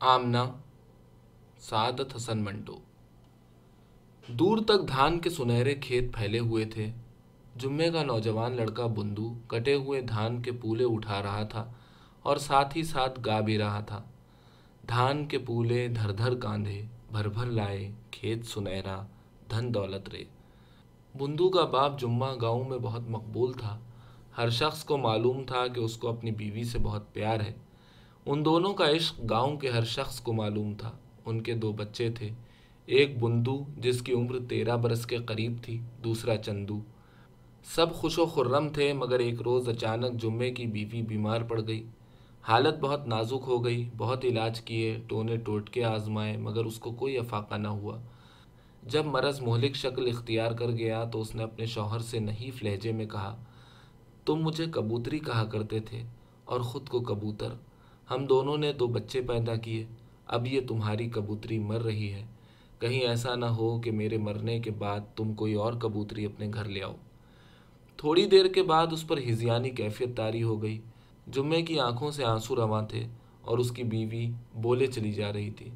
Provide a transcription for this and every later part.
آمنا، سعادت حسن منٹو۔ دور تک دھان کے سنہرے کھیت پھیلے ہوئے تھے۔ جمعے کا نوجوان لڑکا بندو کٹے ہوئے دھان کے پولے اٹھا رہا تھا اور ساتھ ہی ساتھ گا بھی رہا تھا۔ دھان کے پولے دھر دھر کاندھے، بھر بھر لائے، کھیت سنہرا، دھن دولت رے۔ بندو کا باپ جمعہ گاؤں میں بہت مقبول تھا۔ ہر شخص کو معلوم تھا کہ اس کو اپنی بیوی سے بہت پیار ہے۔ ان دونوں کا عشق گاؤں کے ہر شخص کو معلوم تھا۔ ان کے دو بچے تھے۔ ایک بندو جس کی عمر تیرہ برس کے قریب تھی، دوسرا چندو۔ سب خوش و خرم تھے، مگر ایک روز اچانک جمعے کی بیوی بیمار پڑ گئی۔ حالت بہت نازک ہو گئی، بہت علاج کیے، ٹونے ٹوٹ کے آزمائے، مگر اس کو کوئی افاقہ نہ ہوا۔ جب مرض مہلک شکل اختیار کر گیا تو اس نے اپنے شوہر سے نہیں لہجے میں کہا، تم مجھے کبوتری کہا کرتے تھے اور خود کو کبوتر۔ ہم دونوں نے دو بچے پیدا کیے، اب یہ تمہاری کبوتری مر رہی ہے۔ کہیں ایسا نہ ہو کہ میرے مرنے کے بعد تم کوئی اور کبوتری اپنے گھر لے آؤ۔ تھوڑی دیر کے بعد اس پر ہزیانی کیفیت تاری ہو گئی۔ جمعے کی آنکھوں سے آنسو رواں تھے اور اس کی بیوی بولے چلی جا رہی تھی۔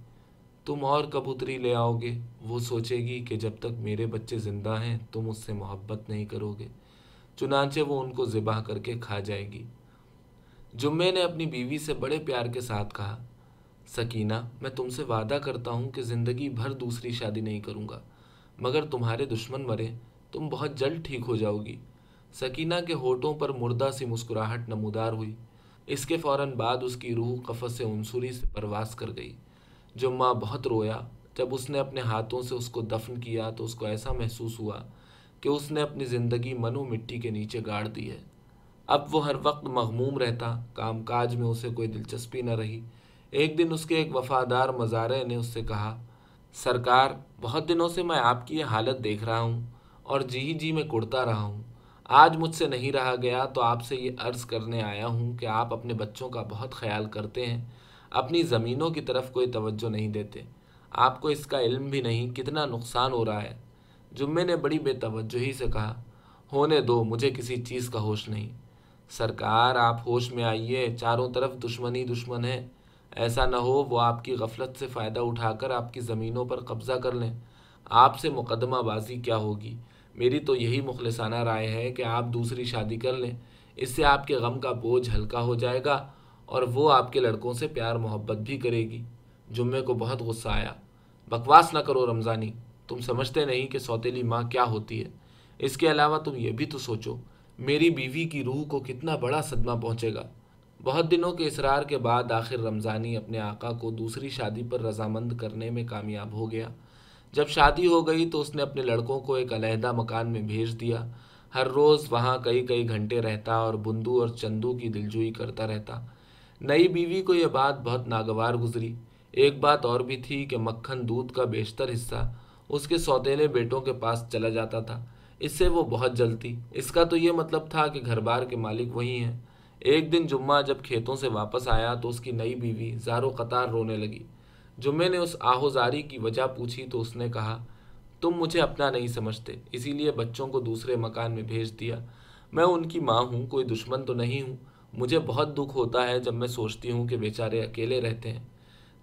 تم اور کبوتری لے آؤ گے، وہ سوچے گی کہ جب تک میرے بچے زندہ ہیں، تم اس سے محبت نہیں کرو گے۔ چنانچہ وہ ان کو ذبح کر کے کھا جائے گی۔ جمعے نے اپنی بیوی سے بڑے پیار کے ساتھ کہا، سکینہ، میں تم سے وعدہ کرتا ہوں کہ زندگی بھر دوسری شادی نہیں کروں گا، مگر تمہارے دشمن مرے، تم بہت جلد ٹھیک ہو جاؤ گی سکینہ کے ہوٹوں پر مردہ سی مسکراہٹ نمودار ہوئی۔ اس کے فوراً بعد اس کی روح قفص سے عنصری سے پرواز کر گئی۔ جمعہ بہت رویا، جب اس نے اپنے ہاتھوں سے اس کو دفن کیا تو اس کو ایسا محسوس ہوا کہ اس نے اپنی زندگی منو مٹی کے نیچے گاڑ دی ہے۔ اب وہ ہر وقت مغموم رہتا، کام کاج میں اسے کوئی دلچسپی نہ رہی۔ ایک دن اس کے ایک وفادار مزارے نے اس سے کہا، سرکار، بہت دنوں سے میں آپ کی یہ حالت دیکھ رہا ہوں اور جی جی میں کڑتا رہا ہوں۔ آج مجھ سے نہیں رہا گیا تو آپ سے یہ عرض کرنے آیا ہوں کہ آپ اپنے بچوں کا بہت خیال کرتے ہیں۔ اپنی زمینوں کی طرف کوئی توجہ نہیں دیتے۔ آپ کو اس کا علم بھی نہیں، کتنا نقصان ہو رہا ہے۔ جمعے نے بڑی بے توجہی سے کہا، ہونے دو، مجھے کسی چیز کا ہوش نہیں۔ سرکار، آپ ہوش میں آئیے، چاروں طرف دشمنی دشمن ہے۔ ایسا نہ ہو وہ آپ کی غفلت سے فائدہ اٹھا کر آپ کی زمینوں پر قبضہ کر لیں۔ آپ سے مقدمہ بازی کیا ہوگی؟ میری تو یہی مخلصانہ رائے ہے کہ آپ دوسری شادی کر لیں۔ اس سے آپ کے غم کا بوجھ ہلکا ہو جائے گا اور وہ آپ کے لڑکوں سے پیار، محبت بھی کرے گی۔ جمعے کو بہت غصہ آیا۔ بکواس نہ کرو رمضانی، تم سمجھتے نہیں کہ سوتیلی ماں کیا ہوتی ہے۔ اس کے علاوہ تم یہ بھی تو سوچو میری بیوی کی روح کو کتنا بڑا صدمہ پہنچے گا۔ بہت دنوں کے اصرار کے بعد آخر رمضانی اپنے آقا کو دوسری شادی پر رضامند کرنے میں کامیاب ہو گیا۔ جب شادی ہو گئی تو اس نے اپنے لڑکوں کو ایک علیحدہ مکان میں بھیج دیا۔ ہر روز وہاں کئی کئی گھنٹے رہتا اور بندو اور چندو کی دلجوئی کرتا رہتا۔ نئی بیوی کو یہ بات بہت ناگوار گزری۔ ایک بات اور بھی تھی کہ مکھن دودھ کا بیشتر حصہ اس کے سوتےلے بیٹوں کے پاس چلا جاتا تھا۔ اس سے وہ بہت جلتی۔ اس کا تو یہ مطلب تھا کہ گھر بار کے مالک وہی ہیں۔ ایک دن جمعہ جب کھیتوں سے واپس آیا تو اس کی نئی بیوی زارو قطار رونے لگی۔ جمعے نے اس آہوزاری کی وجہ پوچھی تو اس نے کہا، تم مجھے اپنا نہیں سمجھتے، اسی لیے بچوں کو دوسرے مکان میں بھیج دیا۔ میں ان کی ماں ہوں، کوئی دشمن تو نہیں ہوں۔ مجھے بہت دکھ ہوتا ہے جب میں سوچتی ہوں کہ بیچارے اکیلے رہتے ہیں۔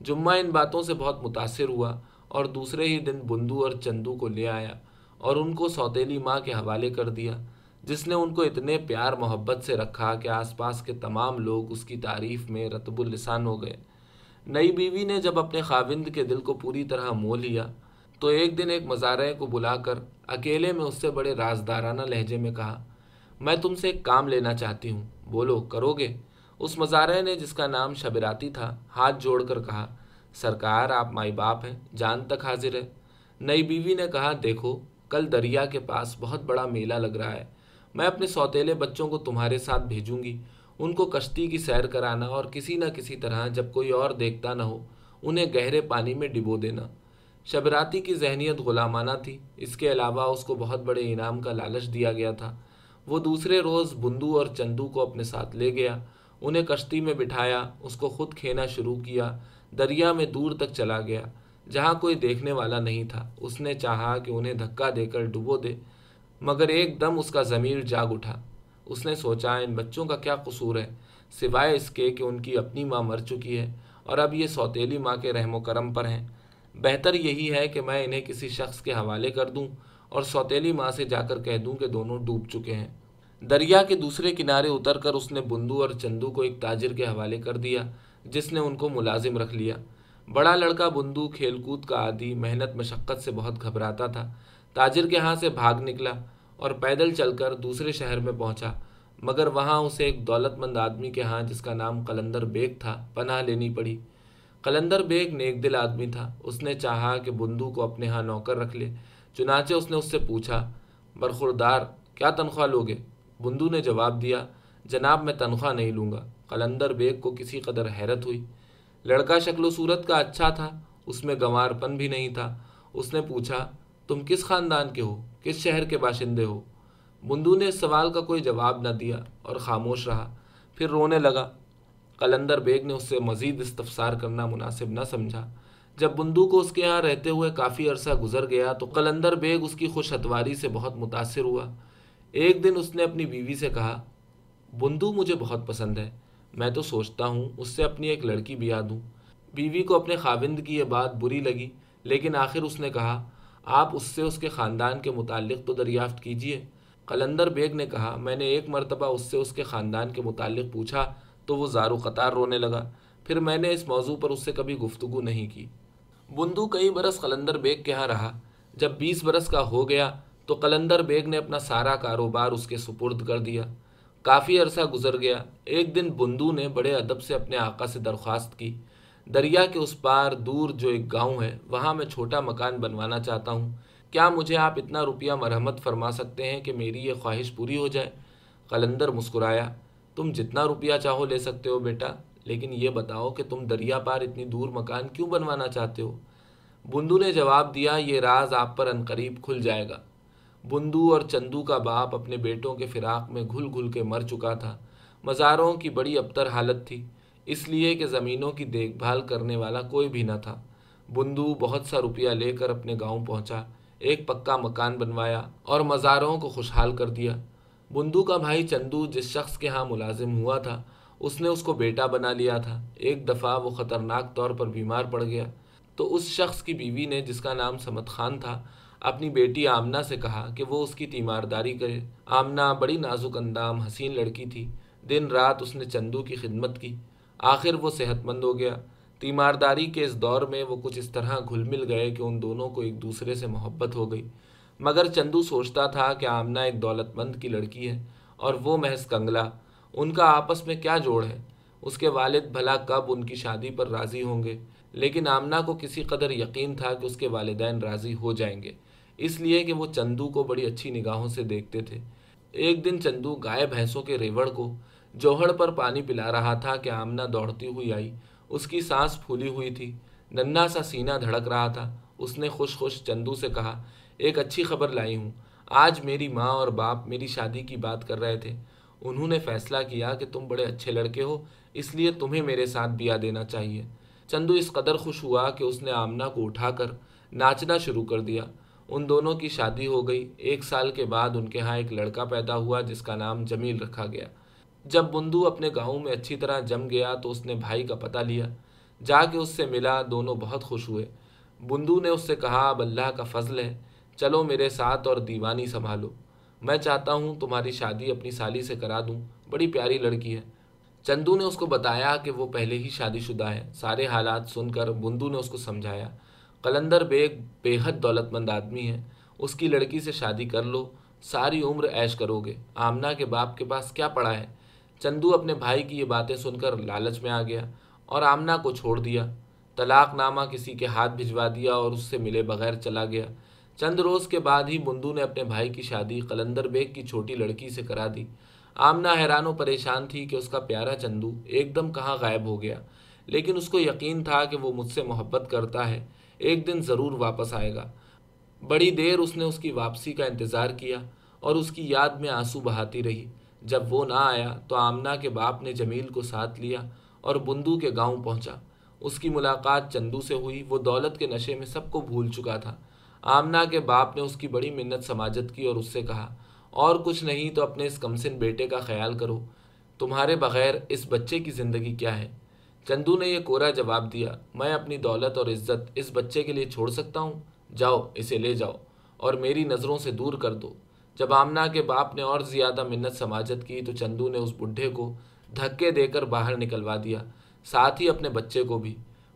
جمعہ ان باتوں سے بہت متاثر ہوا اور دوسرے ہی دن بندو اور چندو کو لے آیا۔ اور ان کو سوتیلی ماں کے حوالے کر دیا، جس نے ان کو اتنے پیار محبت سے رکھا کہ آس پاس کے تمام لوگ اس کی تعریف میں رتب السان ہو گئے۔ نئی بیوی نے جب اپنے خاوند کے دل کو پوری طرح مو لیا، تو ایک دن ایک مزارے کو بلا کر اکیلے میں اس سے بڑے رازدارانہ لہجے میں کہا، میں تم سے ایک کام لینا چاہتی ہوں۔ بولو، کرو گے؟ اس مزارے نے جس کا نام شبراتی تھا، ہاتھ جوڑ کر کہا، سرکار، آپ مائی باپ ہیں، جان تک حاضر ہے۔ نئی بیوی نے کہا، دیکھو کل دریا کے پاس بہت بڑا میلہ لگ رہا ہے۔ میں اپنے سوتیلے بچوں کو تمہارے ساتھ بھیجوں گی۔ ان کو کشتی کی سیر کرانا اور کسی نہ کسی طرح جب کوئی اور دیکھتا نہ ہو، انہیں گہرے پانی میں ڈبو دینا۔ شبراتی کی ذہنیت غلامانہ تھی۔ اس کے علاوہ اس کو بہت بڑے انعام کا لالچ دیا گیا تھا۔ وہ دوسرے روز بندو اور چندو کو اپنے ساتھ لے گیا۔ انہیں کشتی میں بٹھایا، اس کو خود کھینا شروع کیا، دریا میں دور تک چلا گیا۔ جہاں کوئی دیکھنے والا نہیں تھا۔ اس نے چاہا کہ انہیں دھکا دے کر ڈبو دے، مگر ایک دم اس کا ضمیر جاگ اٹھا۔ اس نے سوچا، ان بچوں کا کیا قصور ہے؟ سوائے اس کے کہ ان کی اپنی ماں مر چکی ہے، اور اب یہ سوتیلی ماں کے رحم و کرم پر ہیں۔ بہتر یہی ہے کہ میں انہیں کسی شخص کے حوالے کر دوں اور سوتیلی ماں سے جا کر کہہ دوں کہ دونوں ڈوب چکے ہیں۔ دریا کے دوسرے کنارے اتر کر اس نے بندو اور چندو کو ایک تاجر کے حوالے کر دیا، جس نے ان کو ملازم رکھ لیا۔ بڑا لڑکا بندو کھیل کود کا عادی محنت مشقت سے بہت گھبراتا تھا۔ تاجر کے ہاں سے بھاگ نکلا اور پیدل چل کر دوسرے شہر میں پہنچا، مگر وہاں اسے ایک دولت مند آدمی کے ہاں جس کا نام قلندر بیگ تھا، پناہ لینی پڑی۔ قلندر بیگ نیک دل آدمی تھا۔ اس نے چاہا کہ بندو کو اپنے ہاں نوکر رکھ لے، چنانچہ اس نے اس سے پوچھا، برخوردار، کیا تنخواہ لوگے؟ بندو نے جواب دیا، جناب، میں تنخواہ نہیں لوں گا۔ قلندر بیگ کو کسی قدر حیرت ہوئی۔ لڑکا شکل و صورت کا اچھا تھا، اس میں گنوار پن بھی نہیں تھا۔ اس نے پوچھا، تم کس خاندان کے ہو؟ کس شہر کے باشندے ہو؟ بندو نے اس سوال کا کوئی جواب نہ دیا اور خاموش رہا۔ پھر رونے لگا۔ قلندر بیگ نے اس سے مزید استفسار کرنا مناسب نہ سمجھا۔ جب بندو کو اس کے یہاں رہتے ہوئے کافی عرصہ گزر گیا تو قلندر بیگ اس کی خوش اتواری سے بہت متاثر ہوا۔ ایک دن اس نے اپنی بیوی سے کہا، بندو مجھے بہت پسند ہے۔ میں تو سوچتا ہوں اس سے اپنی ایک لڑکی بیاہ دوں بیوی کو اپنے خاوند کی یہ بات بری لگی، لیکن آخر اس نے کہا، آپ اس سے اس کے خاندان کے متعلق تو دریافت کیجیے قلندر بیگ نے کہا، میں نے ایک مرتبہ اس سے اس کے خاندان کے متعلق پوچھا، تو وہ زارو قطار رونے لگا۔ پھر میں نے اس موضوع پر اس سے کبھی گفتگو نہیں کی۔ بندو کئی برس قلندر بیگ کے ہاں رہا۔ جب بیس برس کا ہو گیا، تو قلندر بیگ نے اپنا سارا کاروبار اس کے سپرد کر دیا۔ کافی عرصہ گزر گیا۔ ایک دن بندو نے بڑے ادب سے اپنے آقا سے درخواست کی۔ دریا کے اس پار دور جو ایک گاؤں ہے، وہاں میں چھوٹا مکان بنوانا چاہتا ہوں۔ کیا مجھے آپ اتنا روپیہ مرحمت فرما سکتے ہیں کہ میری یہ خواہش پوری ہو جائے؟ قلندر مسکرایا۔ تم جتنا روپیہ چاہو لے سکتے ہو بیٹا، لیکن یہ بتاؤ کہ تم دریا پار اتنی دور مکان کیوں بنوانا چاہتے ہو؟ بندو نے جواب دیا، یہ راز آپ پر عنقریب کھل جائے گا۔ بندو اور چندو کا باپ اپنے بیٹوں کے فراق میں گھل گھل کے مر چکا تھا۔ مزاروں کی بڑی ابتر حالت تھی، اس لیے کہ زمینوں کی دیکھ بھال کرنے والا کوئی بھی نہ تھا۔ بندو بہت سا روپیہ لے کر اپنے گاؤں پہنچا، ایک پکا مکان بنوایا اور مزاروں کو خوشحال کر دیا۔ بندو کا بھائی چندو جس شخص کے ہاں ملازم ہوا تھا، اس نے اس کو بیٹا بنا لیا تھا۔ ایک دفعہ وہ خطرناک طور پر بیمار پڑ گیا۔ تو اس شخص کی بیوی نے، جس کا نام سمت خان تھا اپنی بیٹی آمنہ سے کہا کہ وہ اس کی تیمارداری کرے۔ آمنہ بڑی نازک اندام حسین لڑکی تھی۔ دن رات اس نے چندو کی خدمت کی۔ آخر وہ صحت مند ہو گیا۔ تیمارداری کے اس دور میں وہ کچھ اس طرح گھل مل گئے کہ ان دونوں کو ایک دوسرے سے محبت ہو گئی۔ مگر چندو سوچتا تھا کہ آمنہ ایک دولت مند کی لڑکی ہے اور وہ محض کنگلا۔ ان کا آپس میں کیا جوڑ ہے؟ اس کے والد بھلا کب ان کی شادی پر راضی ہوں گے؟ لیکن آمنہ کو کسی قدر یقین تھا کہ اس کے والدین راضی ہو جائیں گے۔ اس لیے کہ وہ چندو کو بڑی اچھی نگاہوں سے دیکھتے تھے۔ ایک دن چندو گائے بھینسوں کے ریوڑ کو جوہڑ پر پانی پلا رہا تھا کہ آمنہ دوڑتی ہوئی آئی۔ اس کی سانس پھولی ہوئی تھی۔ ننا سا سینہ دھڑک رہا تھا۔ اس نے خوش خوش چندو سے کہا، ایک اچھی خبر لائی ہوں۔ آج میری ماں اور باپ میری شادی کی بات کر رہے تھے۔ انہوں نے فیصلہ کیا کہ تم بڑے اچھے لڑکے ہو، اس لیے تمہیں میرے ساتھ بیا دینا چاہیے چندو اس قدر خوش ہوا کہ اس نے آمنہ کو اٹھا کر ناچنا شروع کر دیا۔ ان دونوں کی شادی ہو گئی۔ ایک سال کے بعد ان کے ہاں ایک لڑکا پیدا ہوا جس کا نام جمیل رکھا گیا۔ جب بندو اپنے گاؤں میں اچھی طرح جم گیا تو اس نے بھائی کا پتہ لیا۔ جا کے اس سے ملا، دونوں بہت خوش ہوئے۔ بندو نے اس سے کہا، اب اللہ کا فضل ہے۔ چلو میرے ساتھ اور دیوانی سنبھالو۔ میں چاہتا ہوں تمہاری شادی اپنی سالی سے کرا دوں۔ بڑی پیاری لڑکی ہے۔ چندو نے اس کو بتایا کہ وہ پہلے ہی شادی شدہ ہے۔ سارے حالات سن کر بندو نے اس کو سمجھایا۔ قلندر بیگ بے حد دولت مند آدمی ہے۔ اس کی لڑکی سے شادی کر لو۔ ساری عمر عیش کرو گے۔ آمنہ کے باپ کے پاس کیا پڑا ہے؟ چندو اپنے بھائی کی یہ باتیں سن کر لالچ میں آ گیا اور آمنہ کو چھوڑ دیا۔ طلاق نامہ کسی کے ہاتھ بھجوا دیا اور اس سے ملے بغیر چلا گیا۔ چند روز کے بعد ہی بندو نے اپنے بھائی کی شادی قلندر بیگ کی چھوٹی لڑکی سے کرا دی۔ آمنہ حیران و پریشان تھی کہ اس کا پیارا چندو ایک دم کہاں غائب ہو گیا۔ لیکن اس کو یقین تھا کہ وہ مجھ سے محبت کرتا ہے۔ ایک دن ضرور واپس آئے گا۔ بڑی دیر اس نے اس کی واپسی کا انتظار کیا اور اس کی یاد میں آنسو بہاتی رہی۔ جب وہ نہ آیا تو آمنہ کے باپ نے جمیل کو ساتھ لیا اور بندو کے گاؤں پہنچا۔ اس کی ملاقات چندو سے ہوئی۔ وہ دولت کے نشے میں سب کو بھول چکا تھا۔ آمنہ کے باپ نے اس کی بڑی منت سماجت کی اور اس سے کہا، اور کچھ نہیں تو اپنے اس کمسن بیٹے کا خیال کرو۔ تمہارے بغیر اس بچے کی زندگی کیا ہے؟ چندو نے یہ کورا جواب دیا، میں اپنی دولت اور عزت اس بچے کے لیے چھوڑ سکتا ہوں۔ جاؤ، اسے لے جاؤ اور میری نظروں سے دور کر دو۔ جب آمنا کے باپ نے اور زیادہ منت سماجت کی تو چندو نے اس بڈھے کو دھکے دے کر باہر نکلوا دیا، ساتھ ہی اپنے بچے کو بھی۔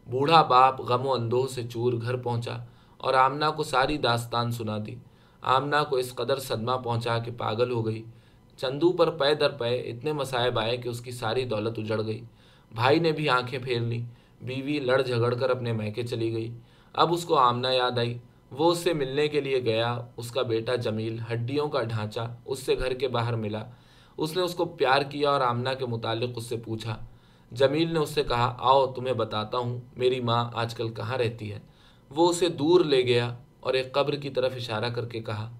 بوڑھا باپ غم و اندوہ سے چور گھر پہنچا اور آمنا کو ساری داستان سنا دی۔ آمنا کو اس قدر صدمہ پہنچا کہ پاگل ہو گئی۔ چندو پر پے در پے اتنے مسائب آئے کہ اس کی ساری دولت اجڑ گئی۔ بھائی نے بھی آنکھیں پھیر لیں۔ بیوی لڑ جھگڑ کر اپنے میکے چلی گئی۔ اب اس کو آمنا یاد آئی۔ وہ اس سے ملنے کے لیے گیا۔ اس کا بیٹا جمیل ہڈیوں کا ڈھانچہ اس سے گھر کے باہر ملا۔ اس نے اس کو پیار کیا اور آمنا کے متعلق اس سے پوچھا۔ جمیل نے اس سے کہا، آؤ، تمہیں بتاتا ہوں، میری ماں آج کل کہاں رہتی ہے؟ وہ اسے دور لے گیا اور ایک قبر کی طرف اشارہ کر کے کہا،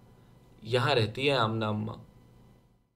یہاں رہتی ہے آمنا اماں؟